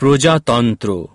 প্রজাতন্ত্র।